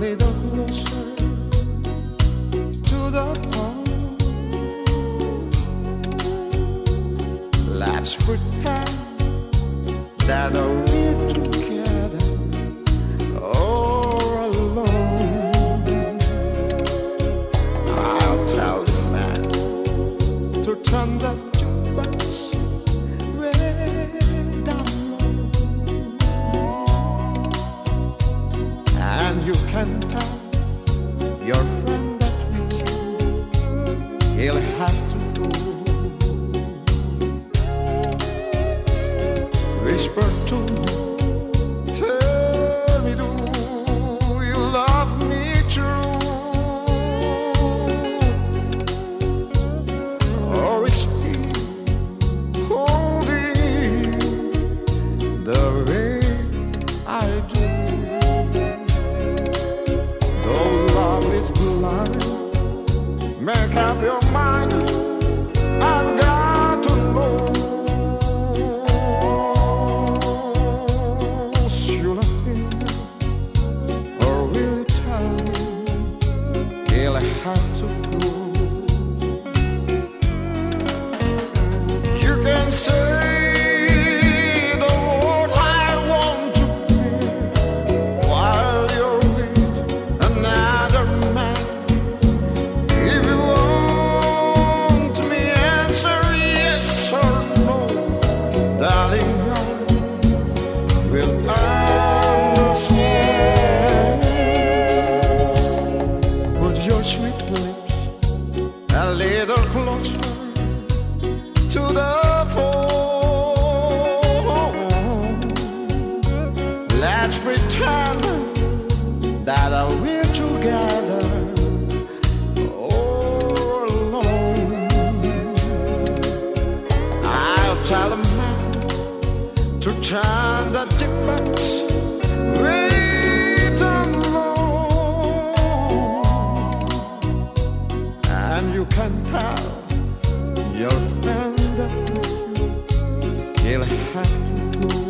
to the. Let's pretend that the and you can tell your friend that we can. He'll have time to that. Wait alone, and you can tell your friend he'll have to.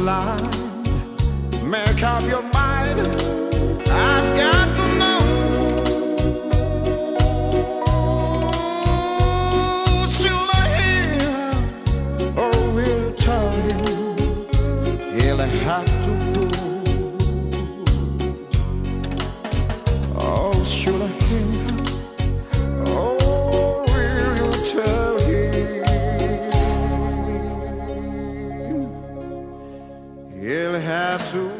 line. Make up your mind. I've got. have to